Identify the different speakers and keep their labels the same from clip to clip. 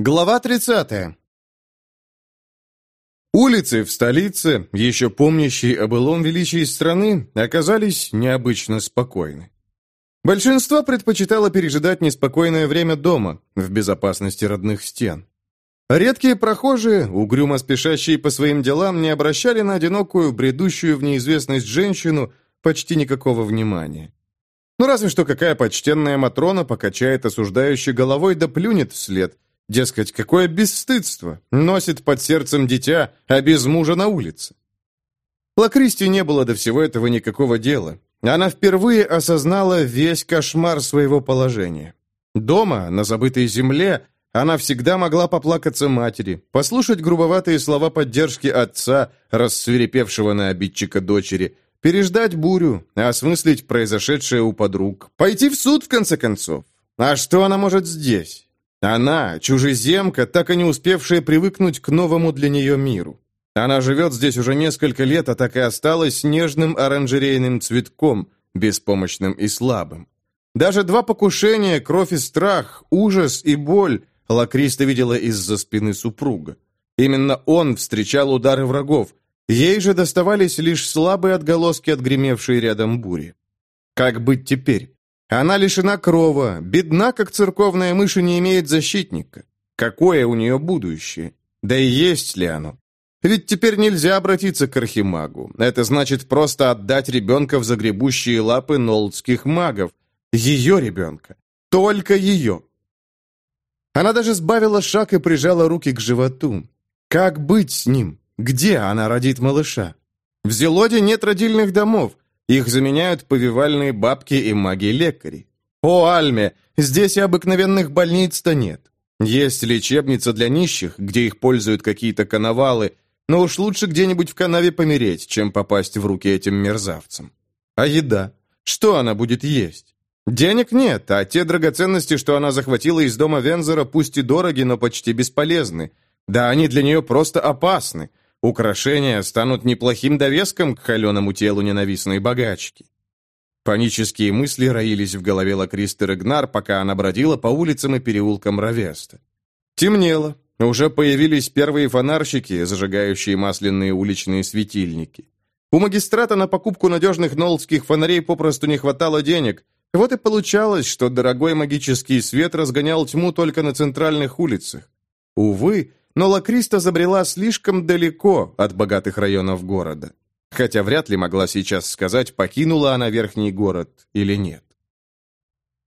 Speaker 1: Глава 30. Улицы в столице, еще помнящей о былом величии страны, оказались необычно спокойны. Большинство предпочитало пережидать неспокойное время дома, в безопасности родных стен. Редкие прохожие, угрюмо спешащие по своим делам, не обращали на одинокую, бредущую в неизвестность женщину почти никакого внимания. Ну разве что какая почтенная Матрона покачает осуждающей головой да плюнет вслед – Дескать, какое бесстыдство! Носит под сердцем дитя, а без мужа на улице. Лакристи не было до всего этого никакого дела. Она впервые осознала весь кошмар своего положения. Дома, на забытой земле, она всегда могла поплакаться матери, послушать грубоватые слова поддержки отца, рассверепевшего на обидчика дочери, переждать бурю, осмыслить произошедшее у подруг, пойти в суд, в конце концов. А что она может здесь? Она, чужеземка, так и не успевшая привыкнуть к новому для нее миру. Она живет здесь уже несколько лет, а так и осталась нежным оранжерейным цветком, беспомощным и слабым. Даже два покушения, кровь и страх, ужас и боль Лакриста видела из-за спины супруга. Именно он встречал удары врагов, ей же доставались лишь слабые отголоски отгремевшей рядом бури. Как быть теперь? Она лишена крова, бедна, как церковная мышь и не имеет защитника. Какое у нее будущее? Да и есть ли оно? Ведь теперь нельзя обратиться к архимагу. Это значит просто отдать ребенка в загребущие лапы нолдских магов. Ее ребенка. Только ее. Она даже сбавила шаг и прижала руки к животу. Как быть с ним? Где она родит малыша? В Зелоде нет родильных домов. Их заменяют повивальные бабки и маги-лекари. О, Альме, здесь и обыкновенных больниц-то нет. Есть лечебница для нищих, где их пользуют какие-то коновалы, но уж лучше где-нибудь в канаве помереть, чем попасть в руки этим мерзавцам. А еда? Что она будет есть? Денег нет, а те драгоценности, что она захватила из дома Вензера, пусть и дороги, но почти бесполезны. Да они для нее просто опасны. Украшения станут неплохим довеском к холеному телу ненавистной богачки. Панические мысли роились в голове Лакристы Регнар, пока она бродила по улицам и переулкам Равеста. Темнело, уже появились первые фонарщики, зажигающие масляные уличные светильники. У магистрата на покупку надежных нолдских фонарей попросту не хватало денег. Вот и получалось, что дорогой магический свет разгонял тьму только на центральных улицах. Увы, но Лакриста забрела слишком далеко от богатых районов города. Хотя вряд ли могла сейчас сказать, покинула она верхний город или нет.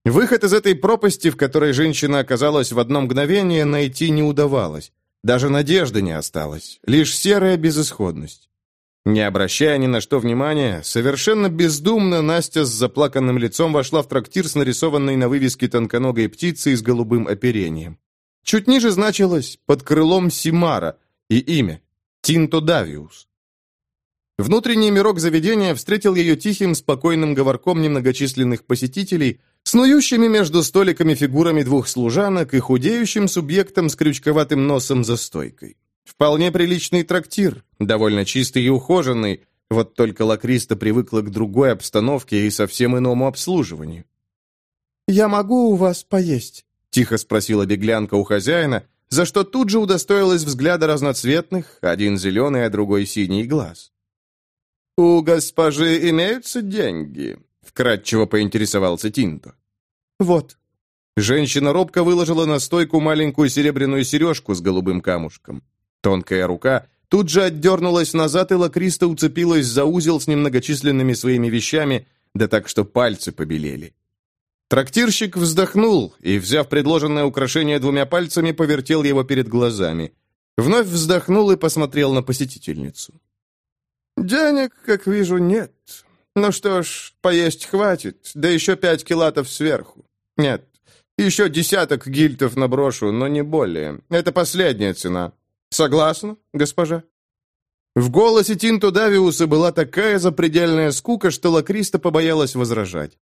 Speaker 1: Выход из этой пропасти, в которой женщина оказалась в одно мгновение, найти не удавалось. Даже надежды не осталось, лишь серая безысходность. Не обращая ни на что внимания, совершенно бездумно Настя с заплаканным лицом вошла в трактир с нарисованной на вывеске тонконогой птицей с голубым оперением. Чуть ниже значилось «под крылом Симара» и имя Тинто Давиус. Внутренний мирок заведения встретил ее тихим, спокойным говорком немногочисленных посетителей, снующими между столиками фигурами двух служанок и худеющим субъектом с крючковатым носом за стойкой. Вполне приличный трактир, довольно чистый и ухоженный, вот только Лакриста привыкла к другой обстановке и совсем иному обслуживанию. «Я могу у вас поесть?» Тихо спросила беглянка у хозяина, за что тут же удостоилась взгляда разноцветных, один зеленый, а другой синий глаз. «У госпожи имеются деньги?» — вкратчиво поинтересовался Тинто. «Вот». Женщина робко выложила на стойку маленькую серебряную сережку с голубым камушком. Тонкая рука тут же отдернулась назад, и Лакриста уцепилась за узел с немногочисленными своими вещами, да так, что пальцы побелели. Трактирщик вздохнул и, взяв предложенное украшение двумя пальцами, повертел его перед глазами. Вновь вздохнул и посмотрел на посетительницу. «Денег, как вижу, нет. Ну что ж, поесть хватит, да еще пять килатов сверху. Нет, еще десяток гильтов наброшу, но не более. Это последняя цена. Согласна, госпожа?» В голосе Тинто Давиуса была такая запредельная скука, что Лакриста побоялась возражать.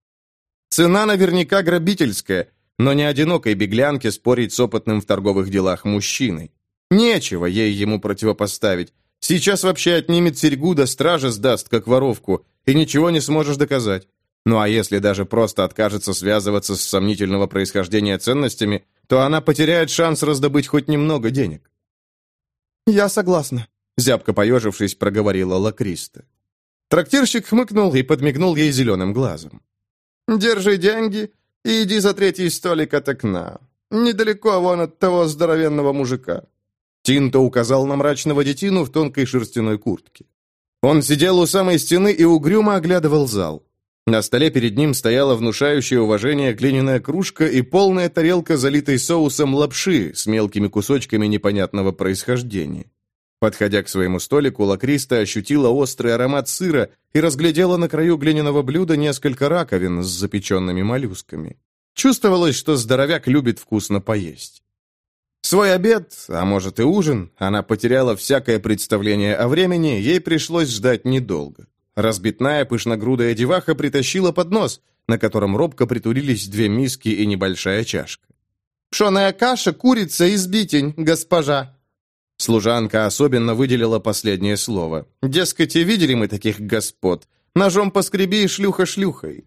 Speaker 1: Цена наверняка грабительская, но не одинокой беглянке спорить с опытным в торговых делах мужчиной. Нечего ей ему противопоставить. Сейчас вообще отнимет серьгу, да стража сдаст, как воровку, и ничего не сможешь доказать. Ну а если даже просто откажется связываться с сомнительного происхождения ценностями, то она потеряет шанс раздобыть хоть немного денег.
Speaker 2: «Я согласна», — зябко поежившись, проговорила Лакриста.
Speaker 1: Трактирщик хмыкнул и подмигнул ей зеленым глазом.
Speaker 2: «Держи деньги и иди за третий столик от окна. Недалеко вон от того здоровенного мужика».
Speaker 1: Тинто указал на мрачного детину в тонкой шерстяной куртке. Он сидел у самой стены и угрюмо оглядывал зал. На столе перед ним стояла внушающая уважение глиняная кружка и полная тарелка, залитой соусом лапши с мелкими кусочками непонятного происхождения. Подходя к своему столику, Лакриста ощутила острый аромат сыра и разглядела на краю глиняного блюда несколько раковин с запеченными моллюсками. Чувствовалось, что здоровяк любит вкусно поесть. Свой обед, а может и ужин, она потеряла всякое представление о времени, ей пришлось ждать недолго. Разбитная пышногрудая деваха притащила поднос, на котором робко притулились две миски и небольшая чашка.
Speaker 2: «Пшеная каша, курица и сбитень, госпожа!»
Speaker 1: Служанка особенно выделила последнее слово. «Дескать, и видели мы таких господ. Ножом поскреби, шлюха шлюхой».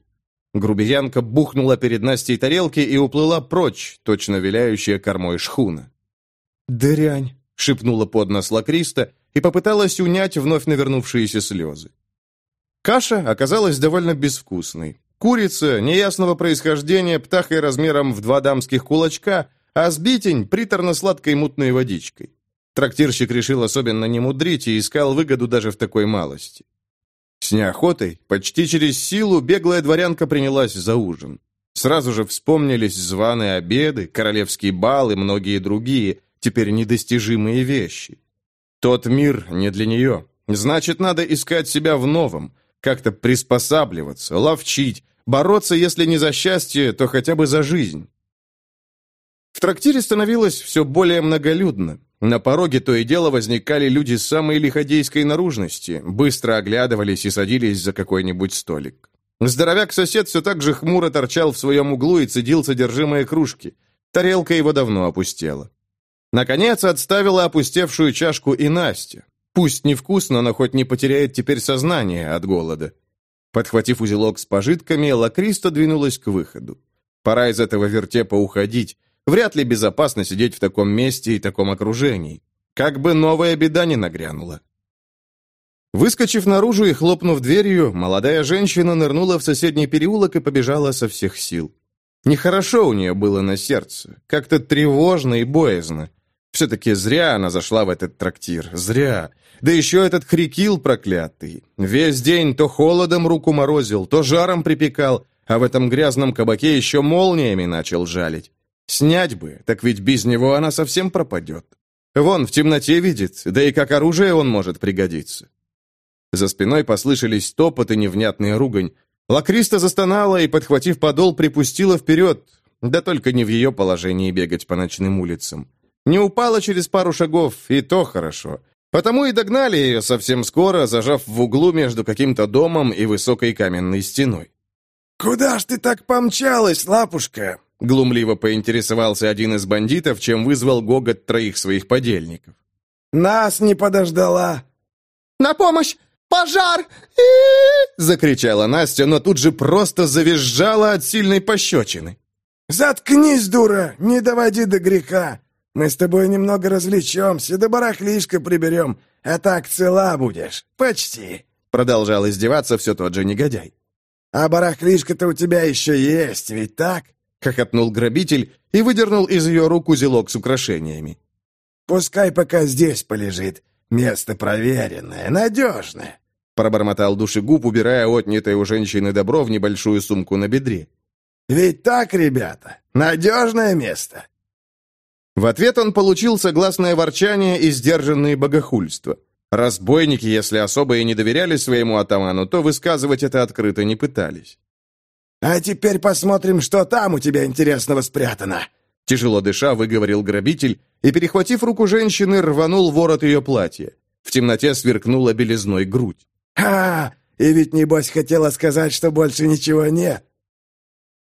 Speaker 1: Грубиянка бухнула перед Настей тарелки и уплыла прочь, точно виляющая кормой шхуна.
Speaker 2: «Дрянь!»
Speaker 1: — шепнула под нос Лакриста и попыталась унять вновь навернувшиеся слезы. Каша оказалась довольно безвкусной. Курица неясного происхождения птахой размером в два дамских кулачка, а сбитень приторно-сладкой мутной водичкой. Трактирщик решил особенно не мудрить и искал выгоду даже в такой малости. С неохотой, почти через силу, беглая дворянка принялась за ужин. Сразу же вспомнились званые обеды, королевский бал и многие другие, теперь недостижимые вещи. Тот мир не для нее. Значит, надо искать себя в новом, как-то приспосабливаться, ловчить, бороться, если не за счастье, то хотя бы за жизнь. В трактире становилось все более многолюдно. На пороге то и дело возникали люди с самой лиходейской наружности, быстро оглядывались и садились за какой-нибудь столик. Здоровяк-сосед все так же хмуро торчал в своем углу и цедил содержимое кружки. Тарелка его давно опустела. Наконец отставила опустевшую чашку и Настя. Пусть невкусно, но хоть не потеряет теперь сознание от голода. Подхватив узелок с пожитками, Лакриста двинулась к выходу. Пора из этого вертепа уходить. Вряд ли безопасно сидеть в таком месте и таком окружении. Как бы новая беда не нагрянула. Выскочив наружу и хлопнув дверью, молодая женщина нырнула в соседний переулок и побежала со всех сил. Нехорошо у нее было на сердце, как-то тревожно и боязно. Все-таки зря она зашла в этот трактир, зря. Да еще этот хрикил проклятый. Весь день то холодом руку морозил, то жаром припекал, а в этом грязном кабаке еще молниями начал жалить. Снять бы, так ведь без него она совсем пропадет. Вон, в темноте видит, да и как оружие он может пригодиться. За спиной послышались топот и невнятная ругань. Лакриста застонала и, подхватив подол, припустила вперед, да только не в ее положении бегать по ночным улицам. Не упала через пару шагов, и то хорошо. Потому и догнали ее совсем скоро, зажав в углу между каким-то домом и высокой каменной стеной.
Speaker 3: «Куда ж ты так помчалась, лапушка?»
Speaker 1: Глумливо поинтересовался один из бандитов, чем вызвал гогот троих своих подельников.
Speaker 3: «Нас не подождала!»
Speaker 2: «На помощь! Пожар!»
Speaker 1: Закричала Настя, но тут же просто завизжала от сильной пощечины.
Speaker 3: «Заткнись, дура! Не доводи до греха! Мы с тобой немного развлечемся, да барахлишко приберем, а так цела будешь. Почти!»
Speaker 1: Продолжал издеваться все тот же негодяй.
Speaker 3: «А барахлишко-то у тебя еще есть, ведь так?»
Speaker 1: — хохотнул грабитель и выдернул из ее рук узелок с украшениями.
Speaker 3: «Пускай пока здесь полежит. Место проверенное, надежное», —
Speaker 1: пробормотал душегуб, убирая отнятое у женщины добро в небольшую сумку на бедре.
Speaker 3: «Ведь так, ребята, надежное место».
Speaker 1: В ответ он получил согласное ворчание и сдержанные богохульства. Разбойники, если особо и не доверяли своему атаману, то высказывать это открыто не пытались.
Speaker 3: «А теперь посмотрим, что там у тебя интересного спрятано!»
Speaker 1: Тяжело дыша, выговорил грабитель и, перехватив руку женщины, рванул ворот ее платья. В темноте сверкнула белизной грудь.
Speaker 3: «Ха! И ведь, небось, хотела сказать, что больше ничего нет!»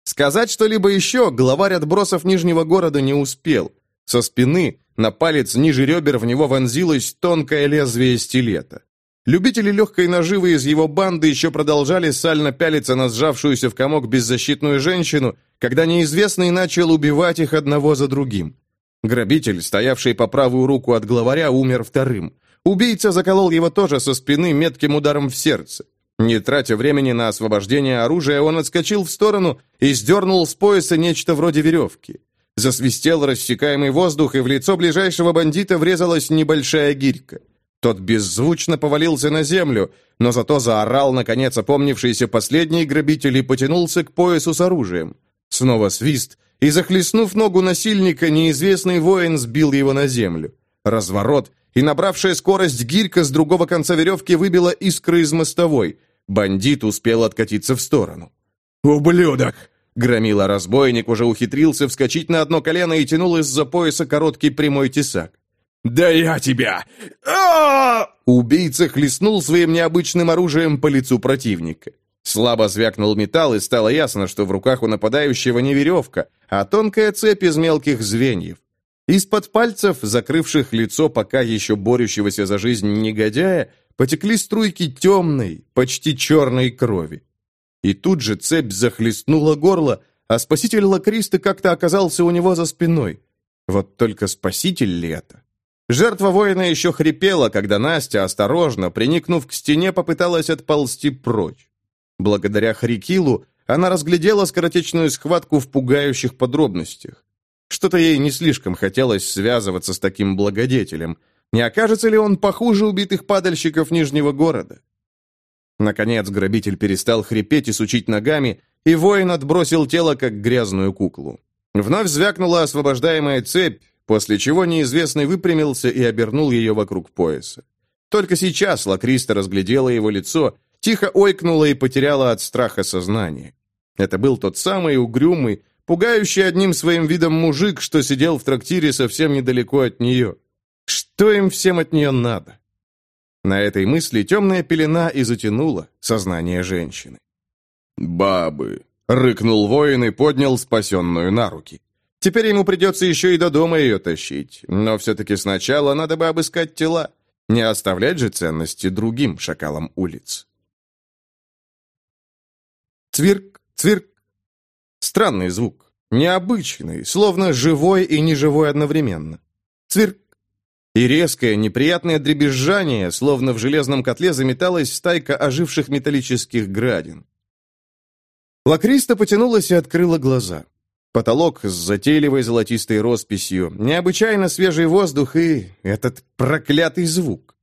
Speaker 1: Сказать что-либо еще главарь отбросов Нижнего города не успел. Со спины на палец ниже ребер в него вонзилось тонкое лезвие стилета. Любители легкой наживы из его банды еще продолжали сально пялиться на сжавшуюся в комок беззащитную женщину, когда неизвестный начал убивать их одного за другим. Грабитель, стоявший по правую руку от главаря, умер вторым. Убийца заколол его тоже со спины метким ударом в сердце. Не тратя времени на освобождение оружия, он отскочил в сторону и сдернул с пояса нечто вроде веревки. Засвистел рассекаемый воздух, и в лицо ближайшего бандита врезалась небольшая гирька. Тот беззвучно повалился на землю, но зато заорал, наконец, опомнившийся последний грабитель и потянулся к поясу с оружием. Снова свист, и, захлестнув ногу насильника, неизвестный воин сбил его на землю. Разворот, и набравшая скорость гирька с другого конца веревки выбила искры из мостовой. Бандит успел откатиться в сторону.
Speaker 3: «Ублюдок!»
Speaker 1: Громила разбойник уже ухитрился вскочить на одно колено и тянул из-за пояса короткий прямой тесак.
Speaker 3: «Да я тебя!»
Speaker 1: а Убийца хлестнул своим необычным оружием по лицу противника. Слабо звякнул металл, и стало ясно, что в руках у нападающего не веревка, а тонкая цепь из мелких звеньев. Из-под пальцев, закрывших лицо пока еще борющегося за жизнь негодяя, потекли струйки темной, почти черной крови. И тут же цепь захлестнула горло, а спаситель Лакриста как-то оказался у него за спиной. Вот только спаситель ли это? Жертва воина еще хрипела, когда Настя, осторожно, приникнув к стене, попыталась отползти прочь. Благодаря Хрикилу она разглядела скоротечную схватку в пугающих подробностях. Что-то ей не слишком хотелось связываться с таким благодетелем. Не окажется ли он похуже убитых падальщиков Нижнего города? Наконец грабитель перестал хрипеть и сучить ногами, и воин отбросил тело, как грязную куклу. Вновь звякнула освобождаемая цепь, после чего неизвестный выпрямился и обернул ее вокруг пояса. Только сейчас Лакриста разглядела его лицо, тихо ойкнула и потеряла от страха сознание. Это был тот самый угрюмый, пугающий одним своим видом мужик, что сидел в трактире совсем недалеко от нее. Что им всем от нее надо? На этой мысли темная пелена и затянула сознание женщины. «Бабы!» — рыкнул воин и поднял спасенную на руки. Теперь ему придется еще и до дома ее тащить, но все-таки сначала надо бы обыскать тела, не оставлять же ценности другим шакалам улиц. Цвирк, цвирк. Странный звук, необычный, словно живой и неживой одновременно. Цвирк. И резкое, неприятное дребезжание, словно в железном котле заметалась стайка оживших металлических градин. Лакриста потянулась и открыла глаза. Потолок с затейливой золотистой росписью, необычайно свежий воздух и этот проклятый звук.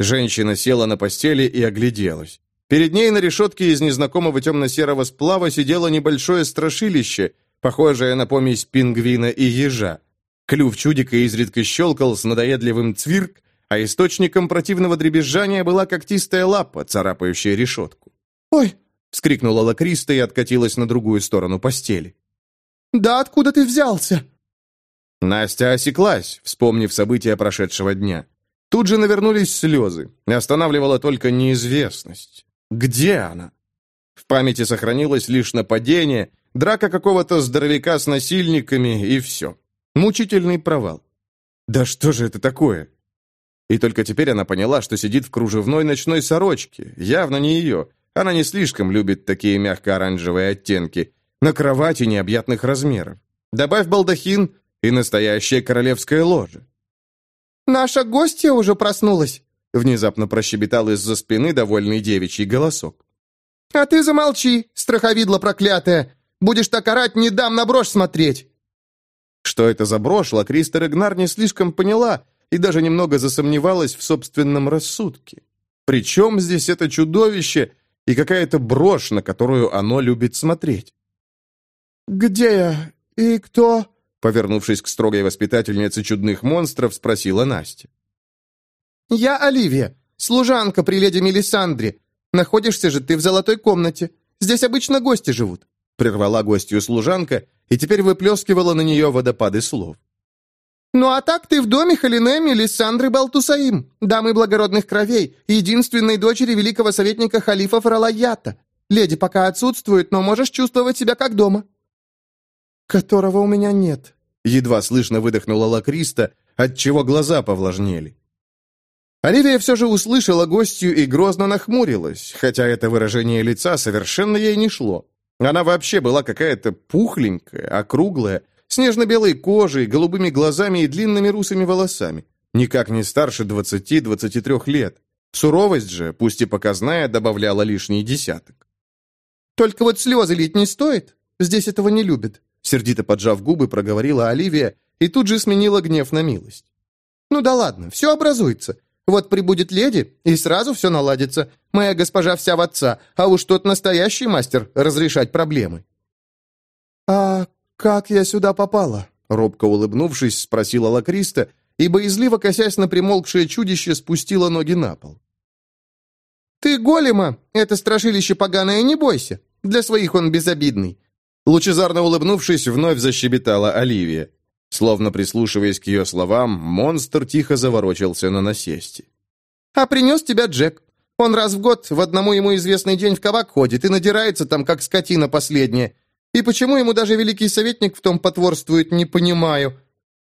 Speaker 1: Женщина села на постели и огляделась. Перед ней на решетке из незнакомого темно-серого сплава сидело небольшое страшилище, похожее на помесь пингвина и ежа. Клюв чудика изредка щелкал с надоедливым цвирк, а источником противного дребезжания была когтистая лапа, царапающая решетку.
Speaker 2: «Ой!»
Speaker 1: — вскрикнула Лакриста и откатилась на другую сторону постели.
Speaker 2: Да откуда ты взялся?»
Speaker 1: Настя осеклась, вспомнив события прошедшего дня. Тут же навернулись слезы. Останавливала только неизвестность. Где она? В памяти сохранилось лишь нападение, драка какого-то здоровяка с насильниками и все. Мучительный провал. Да что же это такое? И только теперь она поняла, что сидит в кружевной ночной сорочке. Явно не ее. Она не слишком любит такие мягко-оранжевые оттенки на кровати необъятных размеров. Добавь балдахин и настоящее королевское ложе.
Speaker 2: «Наша гостья уже проснулась», —
Speaker 1: внезапно прощебетал из-за спины довольный девичий голосок.
Speaker 2: «А ты замолчи, страховидло проклятое! Будешь так орать, не дам на брошь смотреть!»
Speaker 1: Что это за брошь, Лакриста Регнар не слишком поняла и даже немного засомневалась в собственном рассудке. Причем здесь это чудовище и какая-то брошь, на которую оно любит смотреть?
Speaker 2: «Где я? И кто?»
Speaker 1: Повернувшись к строгой воспитательнице чудных монстров, спросила Настя.
Speaker 2: «Я Оливия, служанка при леди Мелисандре. Находишься же ты в золотой комнате. Здесь обычно гости живут», — прервала гостью служанка и теперь выплескивала на нее водопады слов. «Ну а так ты в доме Халине Мелисандры Балтусаим, дамы благородных кровей, единственной дочери великого советника халифа Фаралаята. Леди пока отсутствует, но можешь чувствовать себя как дома» которого у меня нет», — едва слышно выдохнула Лакриста, отчего глаза повлажнели.
Speaker 1: Оливия все же услышала гостью и грозно нахмурилась, хотя это выражение лица совершенно ей не шло. Она вообще была какая-то пухленькая, округлая, с нежно-белой кожей, голубыми глазами и длинными русыми волосами. Никак не старше 20-23 лет. Суровость же, пусть и показная, добавляла лишний десяток.
Speaker 2: «Только вот слезы лить не стоит. Здесь этого не любят», — сердито поджав губы, проговорила Оливия и тут же сменила гнев на милость. «Ну да ладно, все образуется. Вот прибудет леди, и сразу все наладится. Моя госпожа вся в отца, а уж тот настоящий мастер разрешать проблемы». «А как я сюда попала?» Робко улыбнувшись, спросила Лакриста, и, боязливо косясь на примолкшее чудище, спустила ноги на пол. «Ты голема! Это страшилище поганое, не бойся! Для своих он безобидный!»
Speaker 1: Лучезарно улыбнувшись, вновь защебетала Оливия. Словно прислушиваясь к ее словам, монстр тихо заворочился на насесте.
Speaker 2: «А принес тебя Джек. Он раз в год в одному ему известный день в кабак ходит и надирается там, как скотина последняя. И почему ему даже великий советник в том потворствует, не понимаю».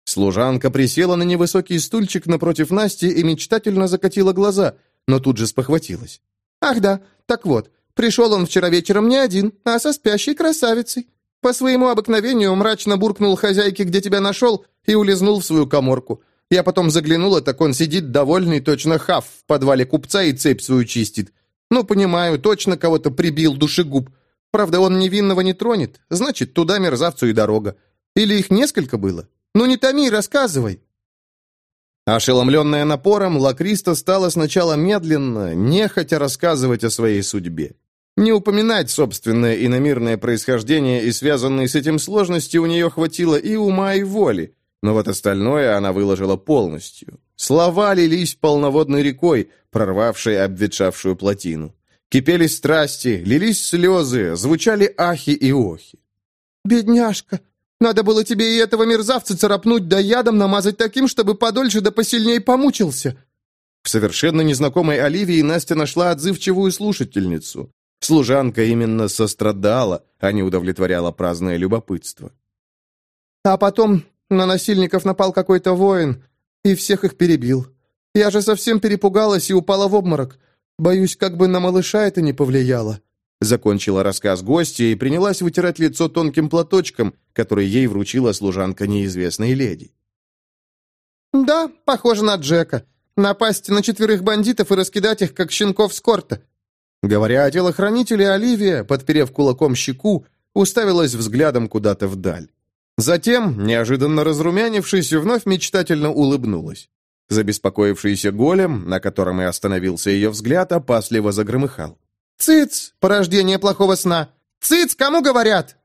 Speaker 1: Служанка присела на невысокий стульчик напротив Насти и мечтательно закатила глаза, но тут же спохватилась.
Speaker 2: «Ах да, так вот, пришел он вчера вечером не один, а со спящей красавицей. По своему обыкновению мрачно буркнул хозяйке, где тебя нашел, и улизнул в свою коморку. Я потом заглянула, так он сидит довольный, точно хав в подвале купца и цепь свою чистит. Ну, понимаю, точно кого-то прибил душегуб. Правда, он невинного не тронет, значит, туда мерзавцу и дорога. Или их несколько было? Ну не томи, рассказывай.
Speaker 1: Ошеломленная напором, Лакриста стала сначала медленно, нехотя рассказывать о своей судьбе. Не упоминать собственное иномирное происхождение и связанные с этим сложности у нее хватило и ума, и воли, но вот остальное она выложила полностью. Слова лились полноводной рекой, прорвавшей обветшавшую плотину. Кипели страсти, лились слезы, звучали ахи и охи.
Speaker 2: «Бедняжка! Надо было тебе и этого мерзавца царапнуть да ядом намазать таким, чтобы подольше да посильнее помучился!»
Speaker 1: В совершенно незнакомой Оливии Настя нашла отзывчивую слушательницу. Служанка именно сострадала, а не удовлетворяла праздное любопытство.
Speaker 2: А потом на насильников напал какой-то воин и всех их перебил. Я же совсем перепугалась и упала в обморок. Боюсь, как бы на малыша это не повлияло.
Speaker 1: Закончила рассказ гостья и принялась вытирать лицо тонким платочком, который ей вручила служанка неизвестной леди.
Speaker 2: «Да, похоже на Джека. Напасть на четверых бандитов и раскидать их, как щенков с корта.
Speaker 1: Говоря о телохранителе, Оливия, подперев кулаком щеку, уставилась взглядом куда-то вдаль. Затем, неожиданно разрумянившись, вновь мечтательно улыбнулась. Забеспокоившийся голем, на котором и остановился ее взгляд, опасливо загромыхал.
Speaker 2: «Цыц! Порождение плохого сна! Цыц! Кому говорят?»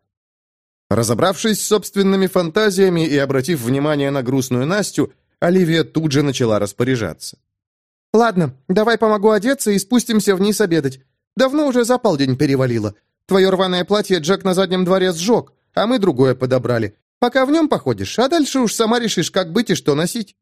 Speaker 1: Разобравшись с собственными фантазиями и обратив внимание на грустную Настю, Оливия тут же начала распоряжаться.
Speaker 2: «Ладно, давай помогу одеться и спустимся вниз обедать. Давно уже за полдень перевалило. Твое рваное платье Джек на заднем дворе сжег, а мы другое подобрали. Пока в нем походишь, а дальше уж сама решишь, как быть и что носить».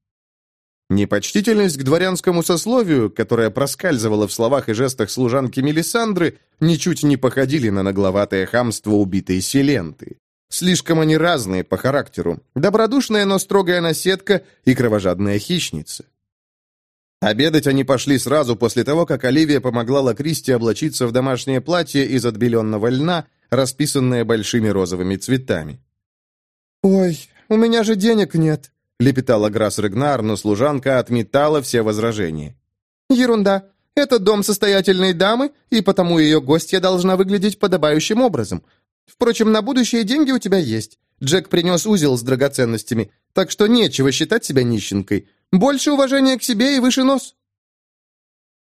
Speaker 1: Непочтительность к дворянскому сословию, которая проскальзывала в словах и жестах служанки Мелисандры, ничуть не походили на нагловатое хамство убитой Селенты. Слишком они разные по характеру. Добродушная, но строгая наседка и кровожадная хищница. Обедать они пошли сразу после того, как Оливия помогла Лакристи облачиться в домашнее платье из отбеленного льна, расписанное большими розовыми цветами.
Speaker 2: «Ой, у меня же денег нет», —
Speaker 1: лепетала Грасс Регнар, но служанка отметала все возражения.
Speaker 2: «Ерунда. Это дом состоятельной дамы, и потому ее гостья должна выглядеть подобающим образом. Впрочем, на будущее деньги у тебя есть. Джек принес узел с драгоценностями, так что нечего считать себя нищенкой. Больше уважения к себе и выше нос».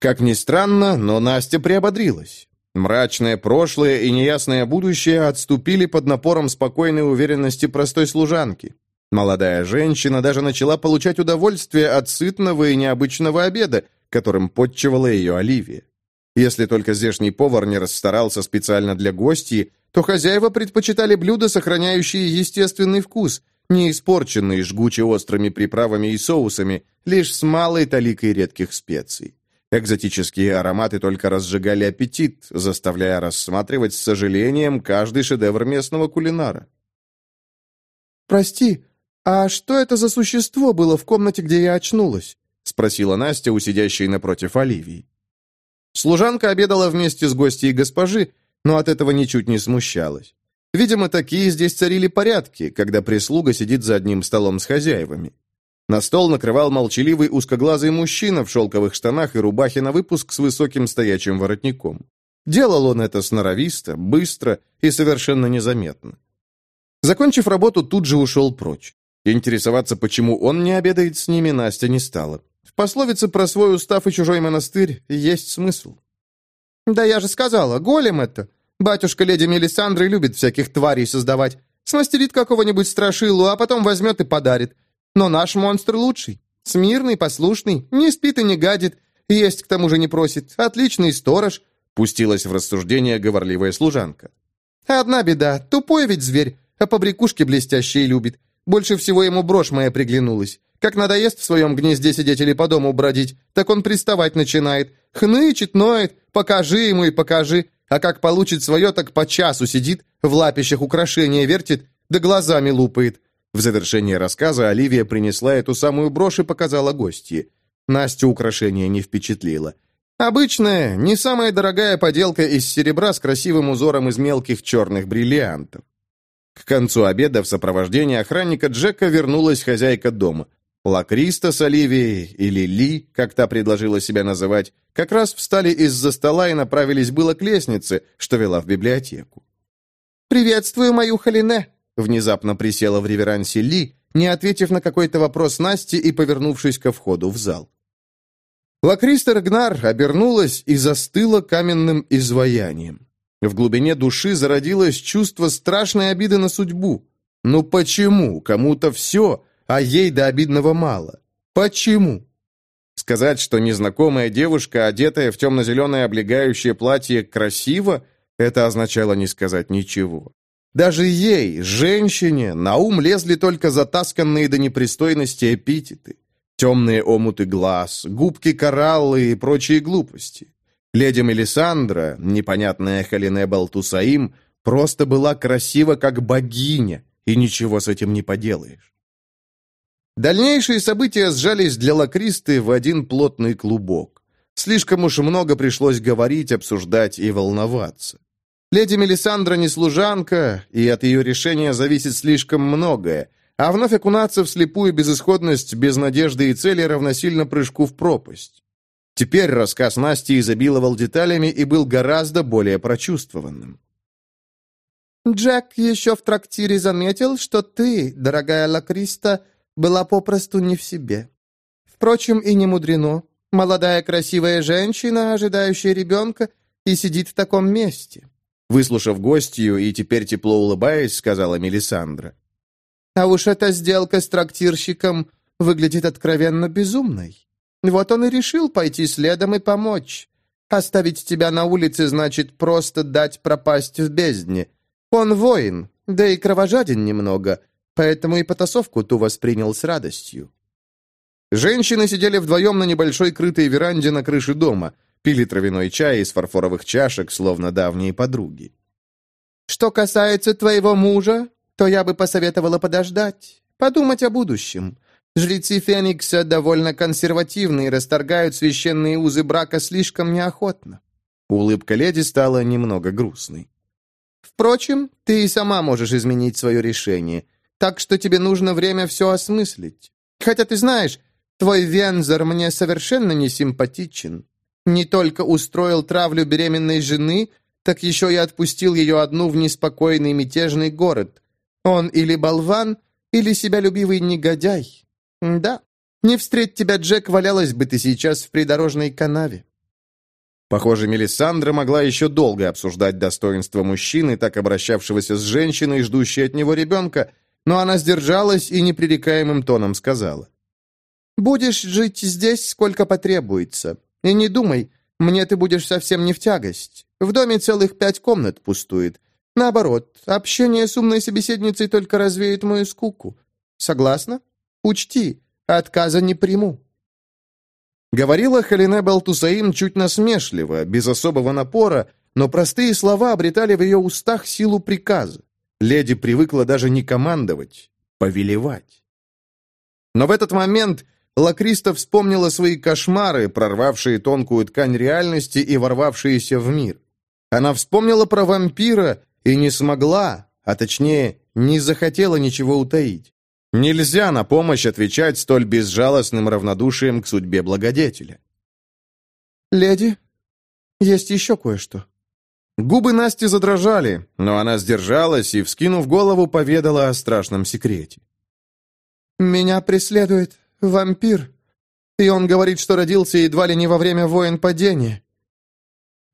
Speaker 1: Как ни странно, но Настя приободрилась. Мрачное прошлое и неясное будущее отступили под напором спокойной уверенности простой служанки. Молодая женщина даже начала получать удовольствие от сытного и необычного обеда, которым подчевала ее Оливия. Если только здешний повар не расстарался специально для гостей, то хозяева предпочитали блюда, сохраняющие естественный вкус, не испорченные жгуче острыми приправами и соусами, лишь с малой таликой редких специй. Экзотические ароматы только разжигали аппетит, заставляя рассматривать с сожалением каждый шедевр местного кулинара.
Speaker 2: «Прости, а что это за существо было в комнате, где я очнулась?»
Speaker 1: спросила Настя у сидящей напротив Оливии. Служанка обедала вместе с гостьей госпожи, но от этого ничуть не смущалась. Видимо, такие здесь царили порядки, когда прислуга сидит за одним столом с хозяевами. На стол накрывал молчаливый узкоглазый мужчина в шелковых штанах и рубахе на выпуск с высоким стоячим воротником. Делал он это сноровисто, быстро и совершенно незаметно. Закончив работу, тут же ушел прочь. Интересоваться, почему он не обедает с ними, Настя не стала. В пословице про свой устав и чужой монастырь есть смысл.
Speaker 2: «Да я же сказала, голем это. Батюшка леди Мелисандры любит всяких тварей создавать. Смастерит какого-нибудь страшилу, а потом возьмет и подарит. Но наш монстр лучший. Смирный, послушный, не спит и не гадит. Есть к тому же не просит. Отличный сторож», — пустилась в рассуждение говорливая служанка. «Одна беда. Тупой ведь зверь, а побрякушки блестящие любит. Больше всего ему брошь моя приглянулась. Как надоест в своем гнезде сидеть или по дому бродить, так он приставать начинает. Хнычет, ноет, покажи ему и покажи. А как получит свое, так по часу сидит, в лапищах украшения вертит, да глазами лупает. В завершение рассказа Оливия принесла эту самую брошь и показала гостье. Настю украшение не впечатлило. Обычная, не самая дорогая поделка из серебра с красивым узором из мелких черных бриллиантов. К концу обеда в сопровождении охранника Джека вернулась хозяйка дома. Лакриста с Оливией, или Ли, как та предложила себя называть, как раз встали из-за стола и направились было к лестнице, что вела в библиотеку. «Приветствую мою Халине!» Внезапно присела в реверансе Ли, не ответив на какой-то вопрос Насти и повернувшись ко входу в зал.
Speaker 1: Лакриста Рагнар обернулась и застыла каменным изваянием. В глубине души зародилось чувство страшной обиды на судьбу. Ну почему кому-то все, а ей до обидного мало? Почему? Сказать, что незнакомая девушка, одетая в темно-зеленое облегающее платье, красиво, это означало не сказать ничего. Даже ей, женщине, на ум лезли только затасканные до непристойности эпитеты. Темные омуты глаз, губки кораллы и прочие глупости. Леди Мелисандра, непонятная Халине Балтусаим, просто была красива как богиня, и ничего с этим не поделаешь. Дальнейшие события сжались для Лакристы в один плотный клубок. Слишком уж много пришлось говорить, обсуждать и волноваться. Леди Мелисандра не служанка, и от ее решения зависит слишком многое, а вновь окунаться в слепую безысходность без надежды и цели равносильно прыжку в пропасть. Теперь рассказ Насти изобиловал деталями и был гораздо более прочувствованным.
Speaker 2: «Джек еще в трактире заметил, что ты, дорогая Лакриста, была попросту не в себе. Впрочем, и не мудрено. Молодая красивая женщина, ожидающая ребенка, и сидит в таком месте».
Speaker 1: Выслушав гостью и теперь тепло улыбаясь, сказала Мелисандра.
Speaker 2: «А уж эта сделка с трактирщиком выглядит откровенно безумной. Вот он и решил пойти следом и помочь. Оставить тебя на улице значит просто дать пропасть в бездне. Он воин, да и кровожаден немного, поэтому и потасовку ту воспринял с радостью.
Speaker 1: Женщины сидели вдвоем на небольшой крытой веранде на крыше дома, пили травяной чай из фарфоровых чашек, словно давние подруги.
Speaker 2: «Что касается твоего мужа, то я бы посоветовала подождать, подумать о будущем. Жрецы Феникса довольно консервативны и расторгают священные узы брака слишком неохотно.
Speaker 1: Улыбка леди стала немного грустной.
Speaker 2: Впрочем, ты и сама можешь изменить свое решение, так что тебе нужно время все осмыслить. Хотя ты знаешь, твой Вензор мне совершенно не симпатичен. Не только устроил травлю беременной жены, так еще и отпустил ее одну в неспокойный мятежный город. Он или болван, или себялюбивый негодяй. «Да. Не встреть тебя, Джек, валялась бы ты сейчас в придорожной канаве».
Speaker 1: Похоже, Мелисандра могла еще долго обсуждать достоинство мужчины, так обращавшегося с женщиной, ждущей от него ребенка, но она сдержалась и непререкаемым тоном сказала.
Speaker 2: «Будешь жить здесь, сколько потребуется. И не думай, мне ты будешь совсем не в тягость. В доме целых пять комнат пустует. Наоборот, общение с умной собеседницей только развеет мою скуку. Согласна?» Учти, отказа не приму».
Speaker 1: Говорила Халине Балтусаим чуть насмешливо, без особого напора, но простые слова обретали в ее устах силу приказа. Леди привыкла даже не командовать, повелевать. Но в этот момент Лакриста вспомнила свои кошмары, прорвавшие тонкую ткань реальности и ворвавшиеся в мир. Она вспомнила про вампира и не смогла, а точнее, не захотела ничего утаить. Нельзя на помощь отвечать столь безжалостным равнодушием к судьбе благодетеля.
Speaker 2: «Леди, есть еще кое-что».
Speaker 1: Губы Насти задрожали, но она сдержалась и, вскинув голову, поведала о страшном секрете.
Speaker 2: «Меня преследует вампир, и он говорит, что родился едва ли не во время войн падения».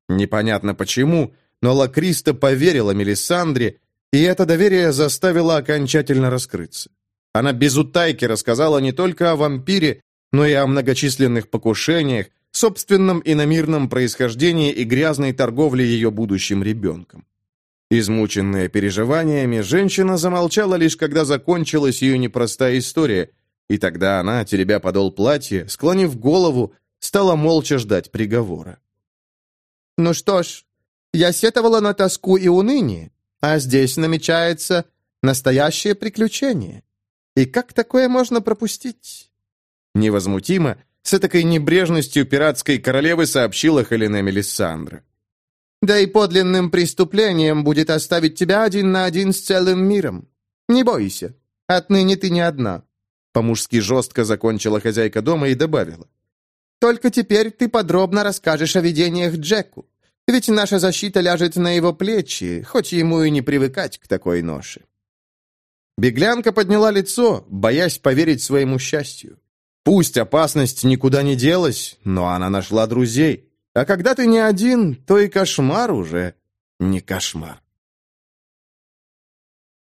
Speaker 1: Непонятно почему, но Лакриста поверила Мелисандре, и это доверие заставило окончательно раскрыться. Она без утайки рассказала не только о вампире, но и о многочисленных покушениях, собственном иномирном происхождении и грязной торговле ее будущим ребенком. Измученная переживаниями, женщина замолчала лишь когда закончилась ее непростая история, и тогда она, теребя подол платья, склонив голову, стала молча ждать приговора.
Speaker 2: «Ну что ж, я сетовала на тоску и уныние, а здесь намечается настоящее приключение. И как такое можно пропустить?»
Speaker 1: Невозмутимо, с этакой небрежностью пиратской королевы сообщила Хелена Мелисандра.
Speaker 2: «Да и подлинным преступлением будет оставить тебя один на один с целым миром. Не бойся, отныне ты не одна».
Speaker 1: По-мужски жестко закончила хозяйка дома и добавила.
Speaker 2: «Только теперь ты подробно расскажешь о видениях Джеку. Ведь наша защита ляжет на его плечи, хоть ему и не привыкать к такой ноше».
Speaker 1: Беглянка подняла лицо, боясь поверить своему счастью. Пусть опасность никуда не делась, но она нашла друзей. А когда ты не один, то и кошмар уже не кошмар.